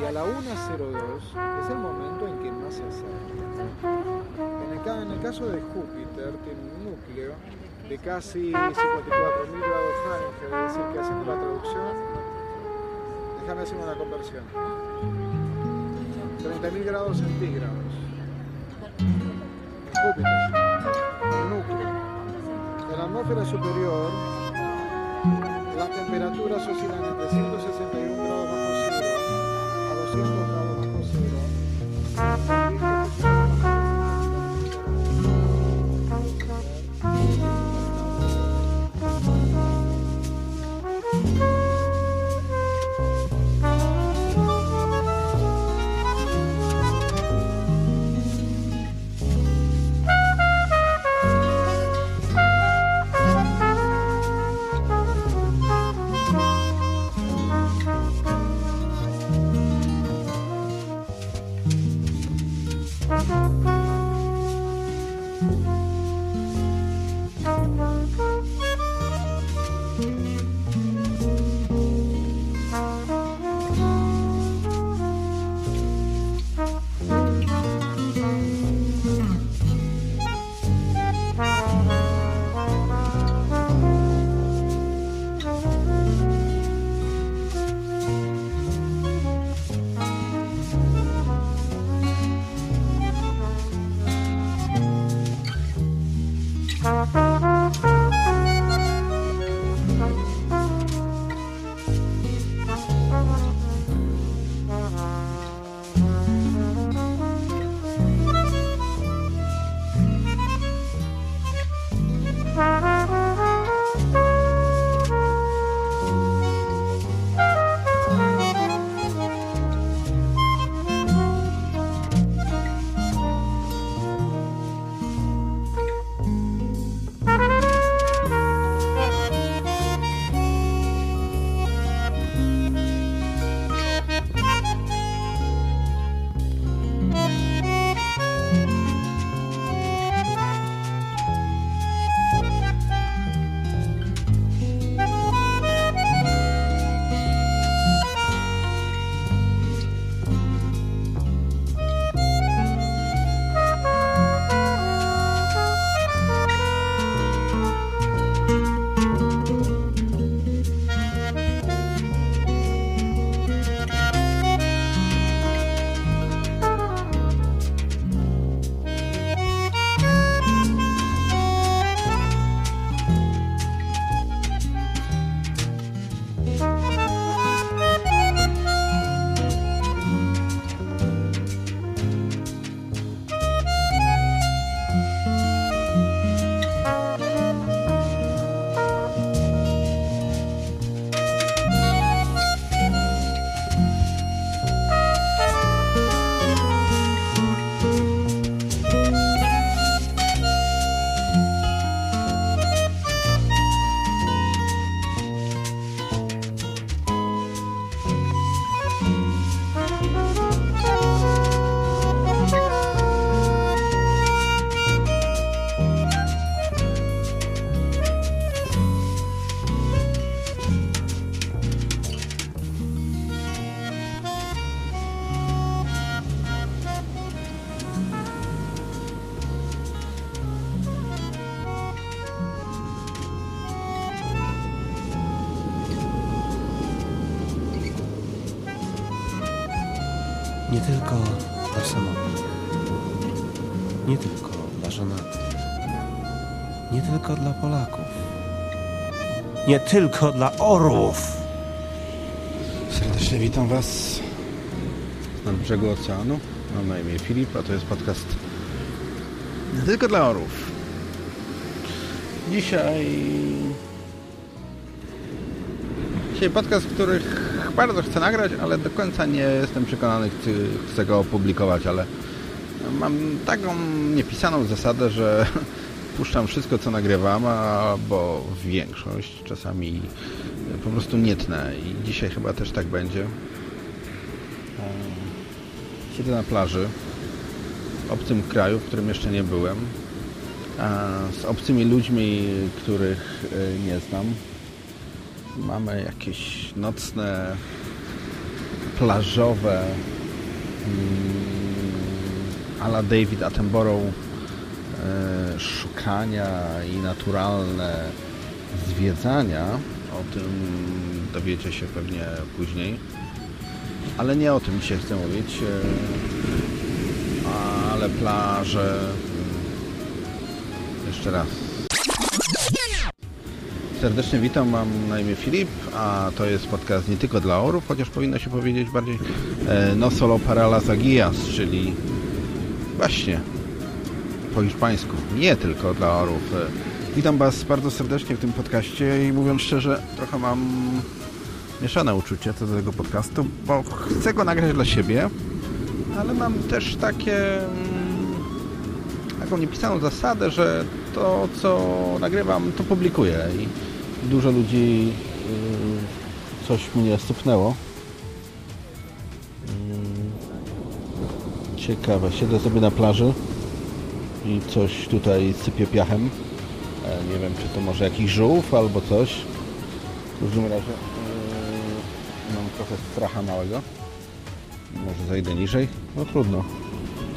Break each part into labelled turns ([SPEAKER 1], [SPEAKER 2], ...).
[SPEAKER 1] y a la 1.02 es el momento en que más se acerca. En el, caso de Júpiter tiene un núcleo de casi 54.000 grados Fahrenheit, es decir, que haciendo la traducción, déjame hacer una conversión, 30.000 grados centígrados. Júpiter, el núcleo. En la atmósfera superior, las temperaturas oscilan entre 161 grados
[SPEAKER 2] nie tylko dla orłów.
[SPEAKER 3] Serdecznie witam Was na brzegu oceanu. Mam na imię Filip, a to jest podcast nie tylko dla orów. Dzisiaj... Dzisiaj podcast, który bardzo chcę nagrać, ale do końca nie jestem przekonany, czy chcę go opublikować, ale mam taką niepisaną zasadę, że puszczam wszystko, co nagrywam, albo większość, czasami po prostu nie tnę i dzisiaj chyba też tak będzie. Siedzę na plaży w obcym kraju, w którym jeszcze nie byłem, z obcymi ludźmi, których nie znam. Mamy jakieś nocne plażowe ala David Attenborough e, szukania i naturalne zwiedzania. O tym dowiecie się pewnie później. Ale nie o tym dzisiaj chcę mówić. E, ale plaże. Mm, jeszcze raz. Serdecznie witam, mam na imię Filip, a to jest podcast nie tylko dla orów, chociaż powinno się powiedzieć bardziej e, no solo para las czyli właśnie po hiszpańsku, nie tylko dla orów. Witam Was bardzo serdecznie w tym podcaście i mówiąc szczerze, trochę mam mieszane uczucie co do tego podcastu, bo chcę go nagrać dla siebie, ale mam też takie mm, taką niepisaną zasadę, że to, co nagrywam, to publikuję i dużo ludzi y, coś mnie stupnęło. Y, ciekawe, siedzę sobie na plaży i coś tutaj sypie piachem. E, nie wiem, czy to może jakiś żółw albo coś. W każdym razie yy, mam trochę stracha małego. Może zajdę niżej? No trudno.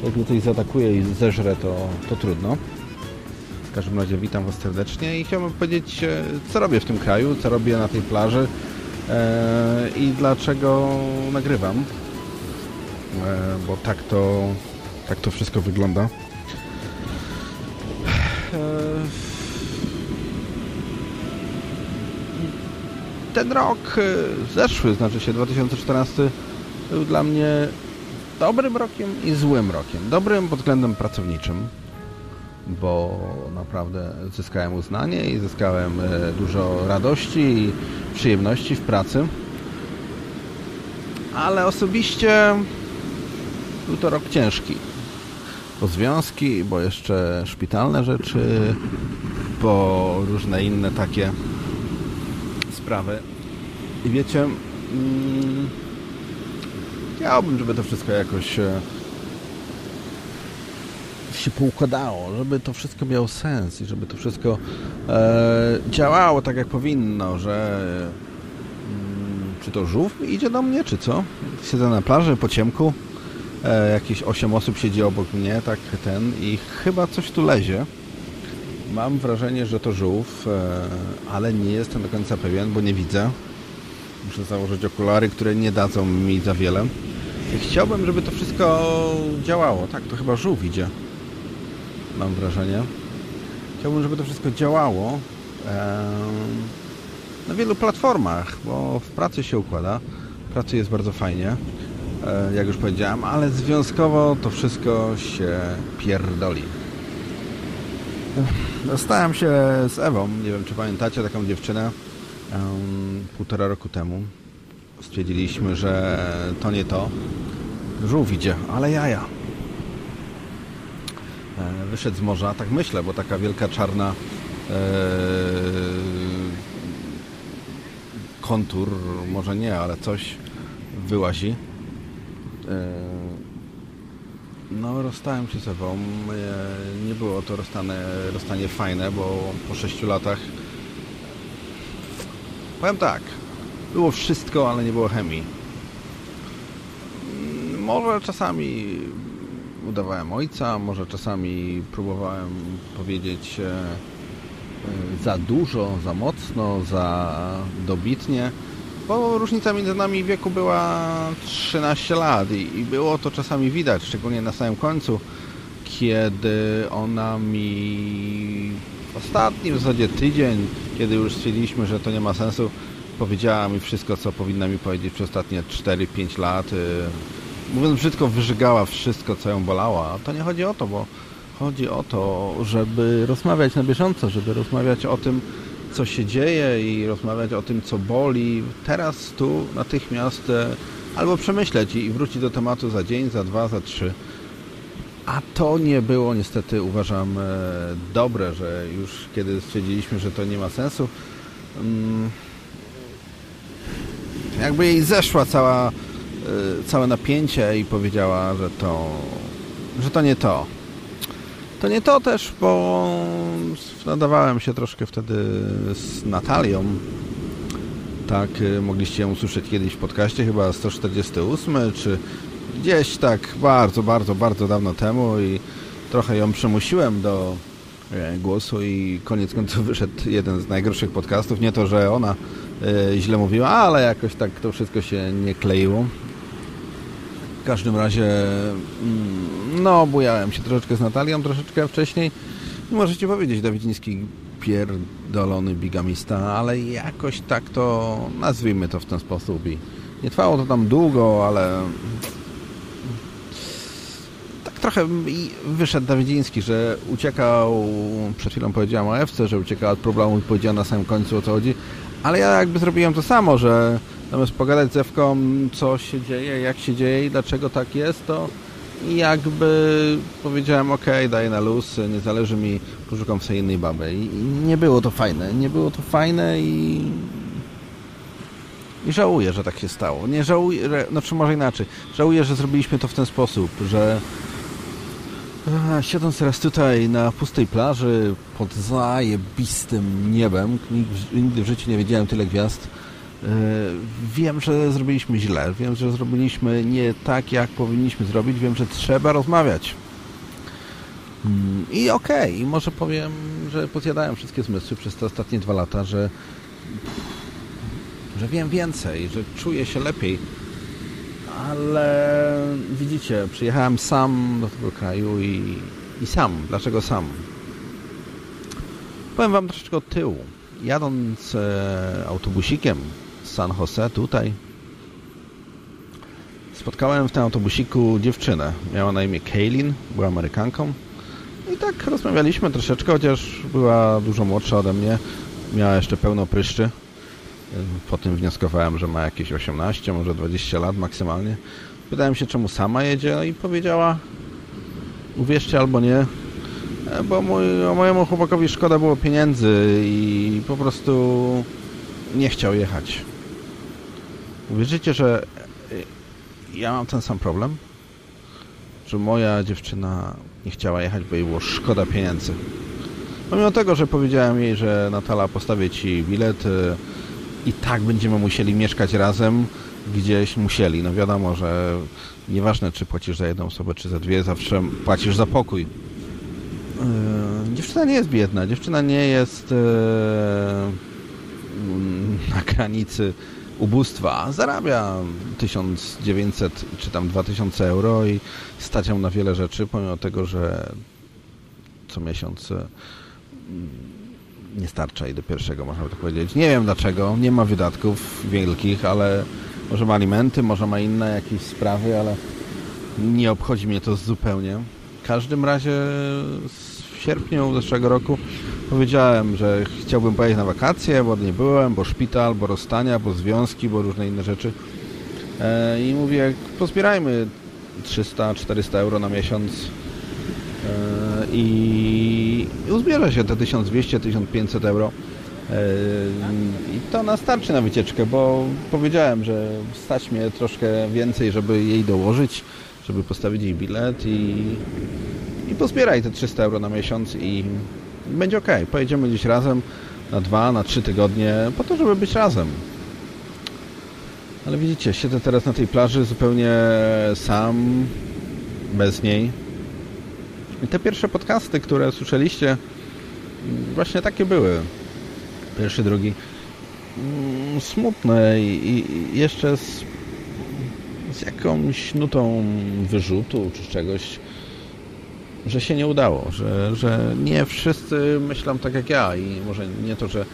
[SPEAKER 3] Jak mnie coś zaatakuje i zeżre, to, to trudno. W każdym razie witam Was serdecznie i chciałbym powiedzieć, e, co robię w tym kraju, co robię na tej plaży e, i dlaczego nagrywam. E, bo tak to, tak to wszystko wygląda. Ten rok zeszły, znaczy się 2014, był dla mnie dobrym rokiem i złym rokiem. Dobrym pod względem pracowniczym, bo naprawdę zyskałem uznanie i zyskałem e, dużo radości i przyjemności w pracy. Ale osobiście był to rok ciężki. Bo związki, bo jeszcze szpitalne rzeczy, bo różne inne takie sprawy. I wiecie, mm, chciałbym, żeby to wszystko jakoś e, się poukładało, żeby to wszystko miało sens i żeby to wszystko e, działało tak jak powinno, że mm, czy to żółw idzie do mnie, czy co? Siedzę na plaży po ciemku, e, jakieś 8 osób siedzi obok mnie, tak ten i chyba coś tu lezie. Mam wrażenie, że to żółw, e, ale nie jestem do końca pewien, bo nie widzę. Muszę założyć okulary, które nie dadzą mi za wiele. Chciałbym, żeby to wszystko działało. Tak, to chyba żółw idzie mam wrażenie. Chciałbym, żeby to wszystko działało na wielu platformach, bo w pracy się układa. W pracy jest bardzo fajnie, e, jak już powiedziałem, ale związkowo to wszystko się pierdoli. Dostałem się z Ewą, nie wiem czy pamiętacie taką dziewczynę, półtora roku temu. Stwierdziliśmy, że to nie to. Żółw idzie, ale jaja. E, wyszedł z morza, tak myślę, bo taka wielka czarna e, kontur, może nie, ale coś wyłazi. E, no, rozstałem się z Ewą. Nie było to rozstanie, rozstanie fajne, bo po sześciu latach powiem tak, było wszystko, ale nie było chemii. Może czasami udawałem ojca, może czasami próbowałem powiedzieć e, e, za dużo, za mocno, za dobitnie, bo różnica między nami wieku była 13 lat i, i było to czasami widać, szczególnie na samym końcu, kiedy ona mi ostatni w zasadzie tydzień, kiedy już stwierdziliśmy, że to nie ma sensu, powiedziała mi wszystko, co powinna mi powiedzieć przez ostatnie 4-5 lat e, mówiąc brzydko, wyżygała wszystko, co ją bolało. A to nie chodzi o to, bo chodzi o to, żeby rozmawiać na bieżąco, żeby rozmawiać o tym, co się dzieje i rozmawiać o tym, co boli. Teraz, tu, natychmiast e, albo przemyśleć i wrócić do tematu za dzień, za dwa, za trzy. A to nie było niestety, uważam, e, dobre, że już kiedy stwierdziliśmy, że to nie ma sensu, mm, jakby jej zeszła cała Y, całe napięcie i powiedziała, że to, że to nie to. To nie to też, bo nadawałem się troszkę wtedy z Natalią. Tak, y, mogliście ją usłyszeć kiedyś w podcaście, chyba 148, czy gdzieś tak bardzo, bardzo, bardzo dawno temu i trochę ją przymusiłem do e, głosu i koniec końców wyszedł jeden z najgorszych podcastów. Nie to, że ona e, źle mówiła, ale jakoś tak to wszystko się nie kleiło. W każdym razie mm, no, bujałem się troszeczkę z Natalią, troszeczkę wcześniej. Możecie powiedzieć, Dawidziński pierdolony bigamista, ale jakoś tak to nazwijmy to w ten sposób i nie trwało to tam długo, ale tak trochę wyszedł Dawidziński, że uciekał, przed chwilą powiedziałem o Ewce, że uciekał od problemu i powiedział na samym końcu o co chodzi, ale ja jakby zrobiłem to samo, że zamiast pogadać z Ewką, co się dzieje, jak się dzieje i dlaczego tak jest, to jakby powiedziałem, ok, daję na luz, nie zależy mi, poszukam sobie innej baby. I, nie było to fajne, nie było to fajne i... I żałuję, że tak się stało. Nie żałuję, znaczy może inaczej. Żałuję, że zrobiliśmy to w ten sposób, że a, siedząc teraz tutaj na pustej plaży pod zajebistym niebem, nigdy w życiu nie wiedziałem tyle gwiazd, E, wiem, że zrobiliśmy źle, wiem, że zrobiliśmy nie tak, jak powinniśmy zrobić, wiem, że trzeba rozmawiać. Mm, I okej, okay, może powiem, że pozjadałem wszystkie zmysły przez te ostatnie dwa lata, że, że wiem więcej, że czuję się lepiej. Ale widzicie, przyjechałem sam do tego kraju i, i sam. Dlaczego sam? Powiem Wam troszeczkę od tyłu. Jadąc e, autobusikiem San Jose, tutaj. Spotkałem w tym autobusiku dziewczynę. Miała na imię Kaylin, była Amerykanką. I tak rozmawialiśmy troszeczkę, chociaż była dużo młodsza ode mnie. Miała jeszcze pełno pryszczy. Po tym wnioskowałem, że ma jakieś 18, może 20 lat maksymalnie. Pytałem się, czemu sama jedzie no i powiedziała uwierzcie albo nie, bo mój, mojemu chłopakowi szkoda było pieniędzy i po prostu nie chciał jechać. Uwierzycie, że y, ja mam ten sam problem? Że moja dziewczyna nie chciała jechać, bo jej było szkoda pieniędzy. Pomimo tego, że powiedziałem jej, że Natala postawię Ci bilet y, i tak będziemy musieli mieszkać razem, gdzieś musieli. No wiadomo, że nieważne, czy płacisz za jedną osobę, czy za dwie, zawsze płacisz za pokój. Yy, dziewczyna nie jest biedna, dziewczyna nie jest yy, na granicy ubóstwa. Zarabia 1900 czy tam 2000 euro i stać ją na wiele rzeczy, pomimo tego, że co miesiąc mm, nie starcza jej do pierwszego, można by tak powiedzieć. Nie wiem dlaczego, nie ma wydatków wielkich, ale może ma alimenty, może ma inne jakieś sprawy, ale nie obchodzi mnie to zupełnie. W każdym razie sierpniu zeszłego roku Powiedziałem, że chciałbym pojechać na wakacje, bo nie byłem, bo szpital, bo rozstania, bo związki, bo różne inne rzeczy. E, I mówię, pozbierajmy 300-400 euro na miesiąc e, i uzbiera się te 1200-1500 euro. E, I to nas starczy na wycieczkę, bo powiedziałem, że stać mnie troszkę więcej, żeby jej dołożyć, żeby postawić jej bilet i, i pozbieraj te 300 euro na miesiąc i będzie ok. Pojedziemy gdzieś razem na dwa, na trzy tygodnie, po to, żeby być razem. Ale widzicie, siedzę teraz na tej plaży zupełnie sam, bez niej. I te pierwsze podcasty, które słyszeliście, właśnie takie były. Pierwszy, drugi. Mm, smutne i, jeszcze z, z jakąś nutą wyrzutu czy czegoś że się nie udało, że, że nie wszyscy myślą tak jak ja i może nie to, że e,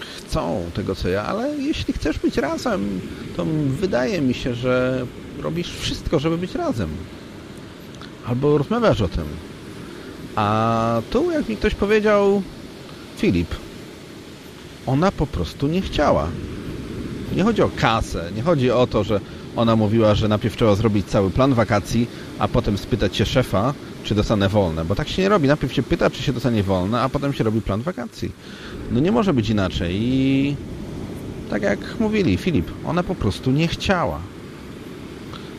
[SPEAKER 3] chcą tego co ja, ale jeśli chcesz być razem, to wydaje mi się, że robisz wszystko, żeby być razem. Albo rozmawiasz o tym. A tu, jak mi ktoś powiedział, Filip, ona po prostu nie chciała. Nie chodzi o kasę, nie chodzi o to, że ona mówiła, że najpierw trzeba zrobić cały plan wakacji, a potem spytać się szefa, czy dostanę wolne. Bo tak się nie robi. Najpierw się pyta, czy się dostanie wolne, a potem się robi plan wakacji. No nie może być inaczej. I tak jak mówili, Filip, ona po prostu nie chciała.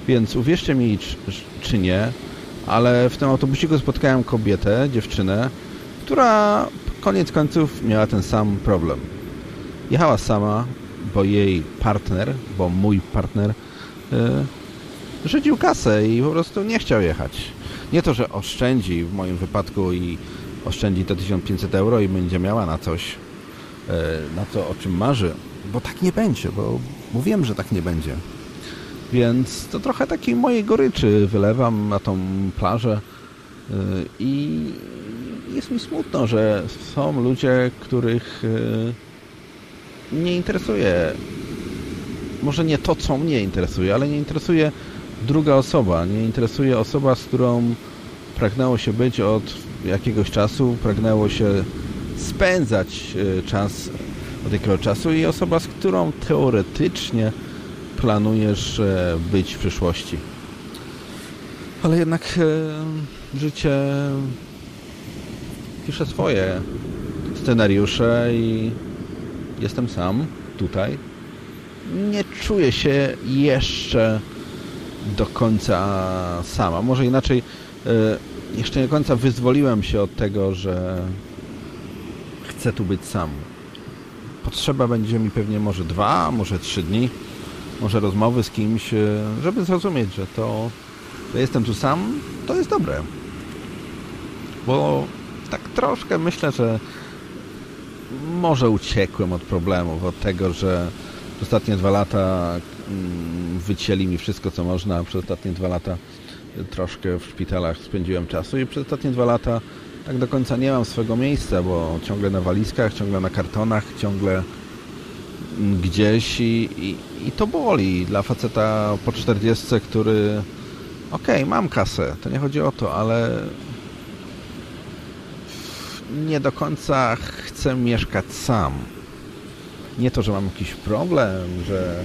[SPEAKER 3] Więc uwierzcie mi, czy, czy nie, ale w tym autobusiku spotkałem kobietę, dziewczynę, która koniec końców miała ten sam problem. Jechała sama, bo jej partner, bo mój partner yy, rzucił kasę i po prostu nie chciał jechać. Nie to, że oszczędzi w moim wypadku i oszczędzi te 1500 euro i będzie miała na coś, yy, na to, o czym marzy, bo tak nie będzie, bo mówiłem, że tak nie będzie. Więc to trochę takiej mojej goryczy wylewam na tą plażę yy, i jest mi smutno, że są ludzie, których nie interesuje może nie to, co mnie interesuje, ale nie interesuje druga osoba, nie interesuje osoba, z którą pragnęło się być od jakiegoś czasu, pragnęło się spędzać yy, czas od jakiegoś czasu i osoba, z którą teoretycznie planujesz być w przyszłości. Ale jednak życie piszę swoje scenariusze i jestem sam tutaj. Nie czuję się jeszcze do końca sama. Może inaczej, jeszcze nie do końca wyzwoliłem się od tego, że chcę tu być sam. Potrzeba będzie mi pewnie może dwa, może trzy dni, może rozmowy z kimś, żeby zrozumieć, że to, że jestem tu sam, to jest dobre. Bo tak troszkę myślę, że może uciekłem od problemów, od tego, że ostatnie dwa lata mm, wycięli mi wszystko, co można, przez ostatnie dwa lata troszkę w szpitalach spędziłem czasu i przez ostatnie dwa lata tak do końca nie mam swojego miejsca, bo ciągle na walizkach, ciągle na kartonach, ciągle gdzieś i, i, i to boli dla faceta po 40, który okej, okay, mam kasę, to nie chodzi o to, ale nie do końca chcę mieszkać sam. Nie to, że mam jakiś problem, że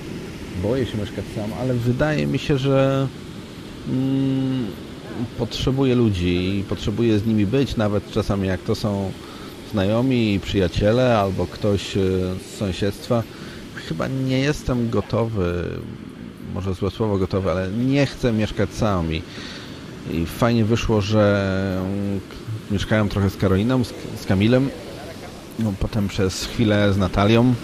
[SPEAKER 3] boję się mieszkać sam, ale wydaje mi się, że mm, potrzebuję ludzi i potrzebuję z nimi być, nawet czasami jak to są znajomi, przyjaciele albo ktoś e, z sąsiedztwa. Chyba nie jestem gotowy, może złe słowo gotowy, ale nie chcę mieszkać sam i, i fajnie wyszło, że mieszkałem trochę z Karoliną, z, z Kamilem, no, potem przez chwilę z Natalią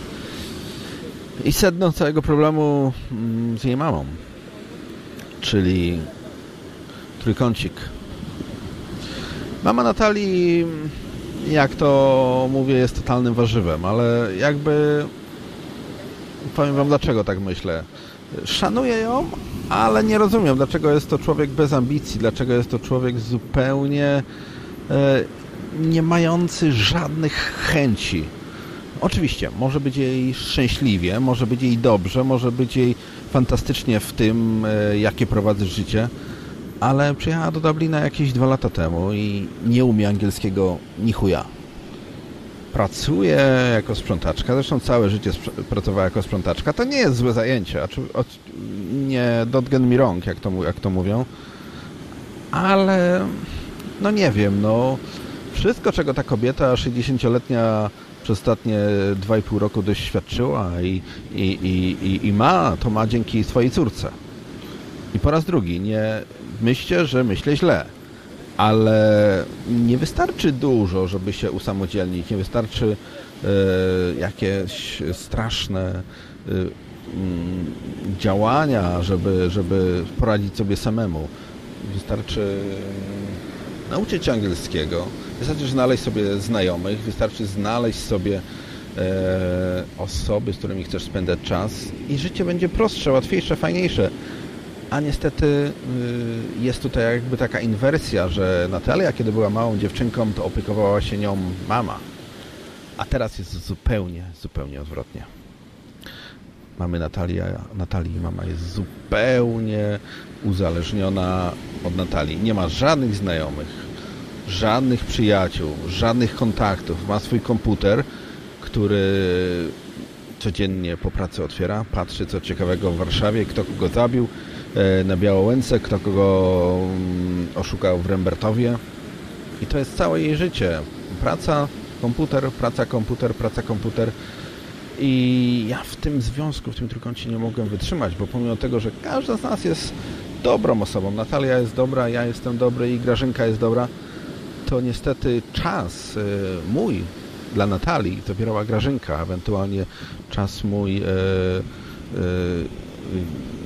[SPEAKER 3] i sedno całego problemu mm, z jej mamą, czyli trójkącik. Mama Natalii, jak to mówię, jest totalnym warzywem, ale jakby powiem wam dlaczego tak myślę. Szanuję ją, ale nie rozumiem, dlaczego jest to człowiek bez ambicji, dlaczego jest to człowiek zupełnie E, nie mający żadnych chęci. Oczywiście, może być jej szczęśliwie, może być jej dobrze, może być jej fantastycznie w tym, e, jakie prowadzę życie, ale przyjechała do Dublina jakieś dwa lata temu i nie umie angielskiego ni chuja. Pracuje jako sprzątaczka, zresztą całe życie pracowała jako sprzątaczka. To nie jest złe zajęcie, nie don't get me wrong, jak to, jak to mówią, ale no nie wiem, no wszystko, czego ta kobieta 60-letnia przez ostatnie 2,5 roku doświadczyła i, i, i, i ma, to ma dzięki swojej córce. I po raz drugi, nie myślcie, że myślę źle, ale nie wystarczy dużo, żeby się usamodzielnić, nie wystarczy e, jakieś straszne mm, działania, żeby, żeby poradzić sobie samemu. Wystarczy nauczyć się angielskiego, wystarczy znaleźć sobie znajomych, wystarczy znaleźć sobie e, osoby, z którymi chcesz spędzać czas i życie będzie prostsze, łatwiejsze, fajniejsze. A niestety y, jest tutaj jakby taka inwersja, że Natalia, kiedy była małą dziewczynką, to opiekowała się nią mama. A teraz jest zupełnie, zupełnie odwrotnie. Mamy Natalia, Natalii mama jest zupełnie uzależniona od Natalii. Nie ma żadnych znajomych, żadnych przyjaciół, żadnych kontaktów. Ma swój komputer, który codziennie po pracy otwiera, patrzy co ciekawego w Warszawie, kto kogo zabił e, na Białołęce, kto kogo mm, oszukał w Rembertowie. I to jest całe jej życie. Praca, komputer, praca, komputer, praca, komputer. I ja w tym związku, w tym trójkącie nie mogłem wytrzymać, bo pomimo tego, że każda z nas jest dobrą osobą, Natalia jest dobra, ja jestem dobry i Grażynka jest dobra, to niestety czas y, mój dla Natalii zabierała Grażynka, ewentualnie czas mój e, e,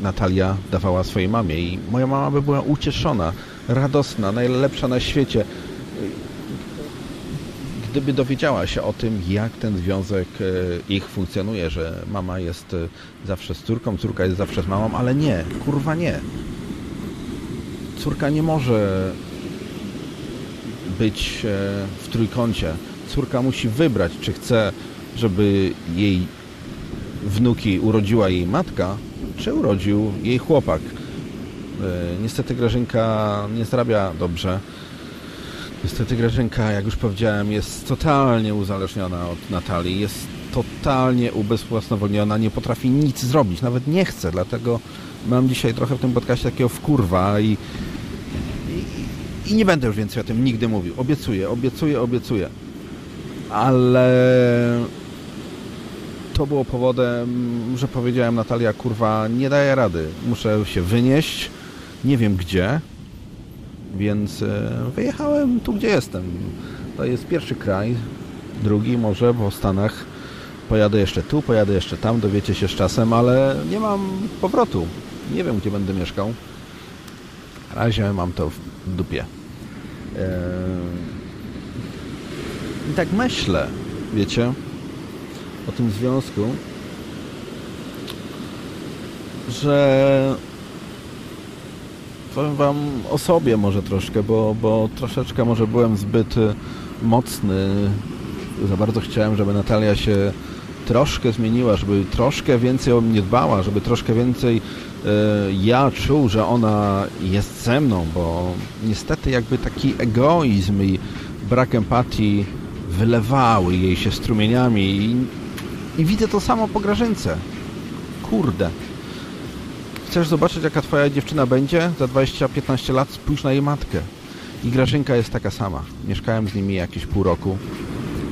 [SPEAKER 3] Natalia dawała swojej mamie i moja mama by była ucieszona, radosna, najlepsza na świecie, gdyby dowiedziała się o tym, jak ten związek e, ich funkcjonuje, że mama jest e, zawsze z córką, córka jest zawsze z mamą, ale nie, kurwa nie. Córka nie może być e, w trójkącie. Córka musi wybrać, czy chce, żeby jej wnuki urodziła jej matka, czy urodził jej chłopak. Niestety Grażynka nie zarabia dobrze Niestety Grażynka, jak już powiedziałem, jest totalnie uzależniona od Natalii, jest totalnie ubezwłasnowolniona, nie potrafi nic zrobić, nawet nie chce, dlatego mam dzisiaj trochę w tym podcaście takiego wkurwa i, i, nie będę już więcej o tym nigdy mówił. Obiecuję, obiecuję, obiecuję. Ale to było powodem, że powiedziałem Natalia, kurwa, nie daję rady, muszę się wynieść, nie wiem gdzie, więc e, wyjechałem tu, gdzie jestem. To jest pierwszy kraj, drugi może po Stanach. Pojadę jeszcze tu, pojadę jeszcze tam, dowiecie się z czasem, ale nie mam powrotu. Nie wiem, gdzie będę mieszkał. Na razie mam to w dupie. E, I tak myślę, wiecie, o tym związku, że powiem Wam o sobie może troszkę, bo, bo troszeczkę może byłem zbyt y, mocny. Za bardzo chciałem, żeby Natalia się troszkę zmieniła, żeby troszkę więcej o mnie dbała, żeby troszkę więcej ja czuł, że ona jest ze mną, bo niestety jakby taki egoizm i brak empatii wylewały jej się strumieniami i, i widzę to samo po Grażynce. Kurde. Chcesz zobaczyć, jaka twoja dziewczyna będzie za 20-15 lat? Spójrz na jej matkę. I Grażynka jest taka sama. Mieszkałem z nimi jakieś pół roku.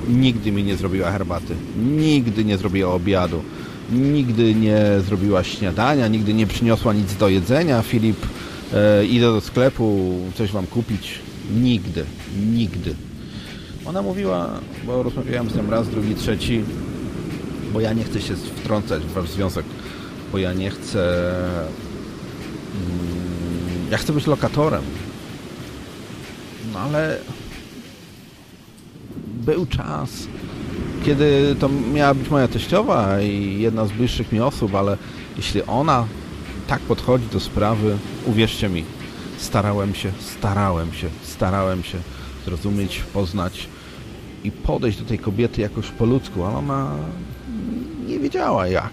[SPEAKER 3] Nigdy mi nie zrobiła herbaty. Nigdy nie zrobiła obiadu. Nigdy nie zrobiła śniadania. Nigdy nie przyniosła nic do jedzenia. Filip, e, idę do sklepu, coś wam kupić. Nigdy. Nigdy. Ona mówiła, bo rozmawiałem z nią raz, drugi, trzeci, bo ja nie chcę się wtrącać w wasz związek bo ja nie chcę... Mm, ja chcę być lokatorem. No ale był czas, kiedy to miała być moja teściowa i jedna z bliższych mi osób, ale jeśli ona tak podchodzi do sprawy, uwierzcie mi, starałem się, starałem się, starałem się zrozumieć, poznać i podejść do tej kobiety jakoś po ludzku, ale ona nie wiedziała jak.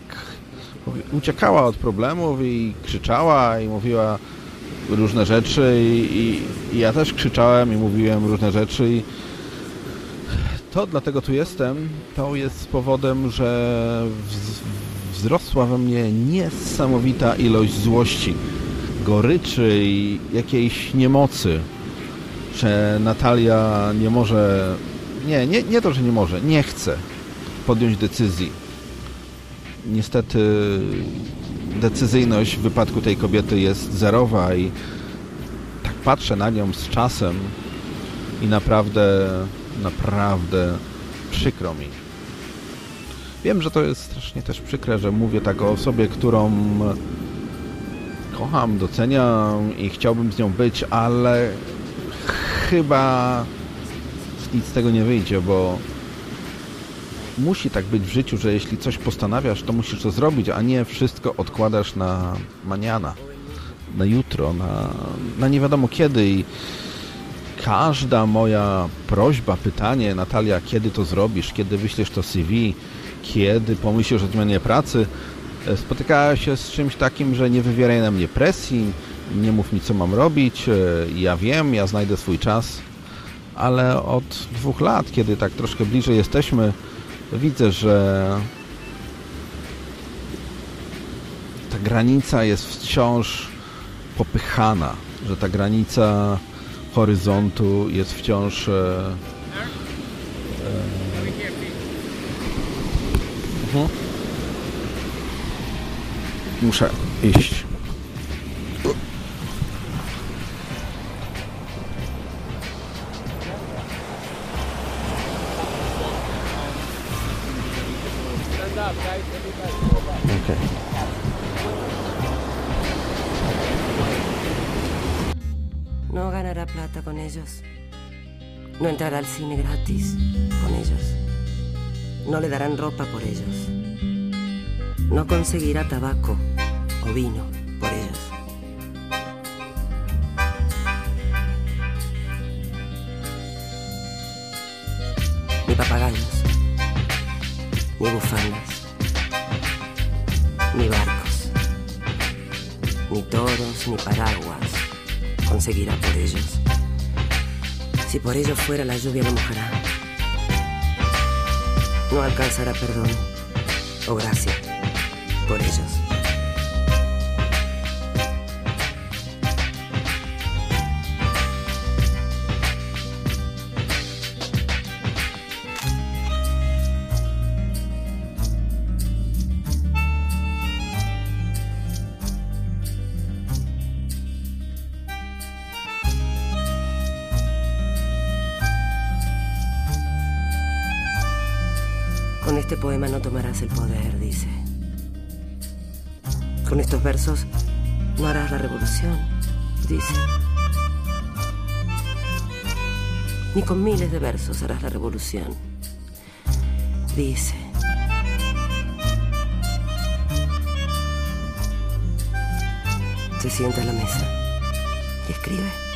[SPEAKER 3] Uciekała od problemów i krzyczała i mówiła różne rzeczy i, i, i, ja też krzyczałem i mówiłem różne rzeczy i to dlatego tu jestem, to jest powodem, że wzrosła we mnie niesamowita ilość złości, goryczy i jakiejś niemocy, że Natalia nie może, nie, nie, nie to, że nie może, nie chce podjąć decyzji. Niestety decyzyjność w wypadku tej kobiety jest zerowa i tak patrzę na nią z czasem i naprawdę, naprawdę przykro mi. Wiem, że to jest strasznie też przykre, że mówię tak o osobie, którą kocham, doceniam i chciałbym z nią być, ale chyba nic z tego nie wyjdzie, bo musi tak być w życiu, że jeśli coś postanawiasz, to musisz to zrobić, a nie wszystko odkładasz na maniana, na jutro, na, na nie wiadomo kiedy i każda moja prośba, pytanie, Natalia, kiedy to zrobisz, kiedy wyślesz to CV, kiedy pomyślisz o zmianie pracy, e, spotykała się z czymś takim, że nie wywieraj na mnie presji, nie mów mi, co mam robić, e, ja wiem, ja znajdę swój czas, ale od dwóch lat, kiedy tak troszkę bliżej jesteśmy, widzę, że ta granica jest wciąż popychana, że ta granica horyzontu jest wciąż e, e, mhm. muszę iść.
[SPEAKER 4] Al cine gratis con ellos. No le darán ropa por ellos. No conseguirá tabaco o vino por ellos. Ni papagayos, ni bufandas, ni barcos, ni toros, ni paraguas conseguirá por ellos. Si por ello fuera la lluvia no mojará. No alcanzará perdón o gracia por ellos. No harás la revolución, dice. Ni con miles de versos harás la revolución, dice. Se sienta a la mesa y escribe.